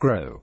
grow.